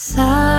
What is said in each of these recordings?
撒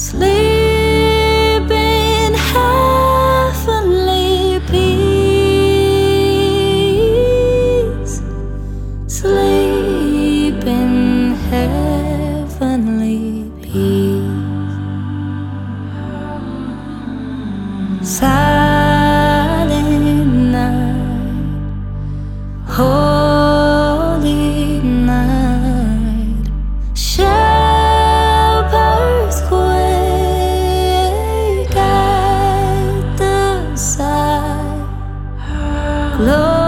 Sleep in heavenly peace. Sleep in heavenly peace. Silent night. Love.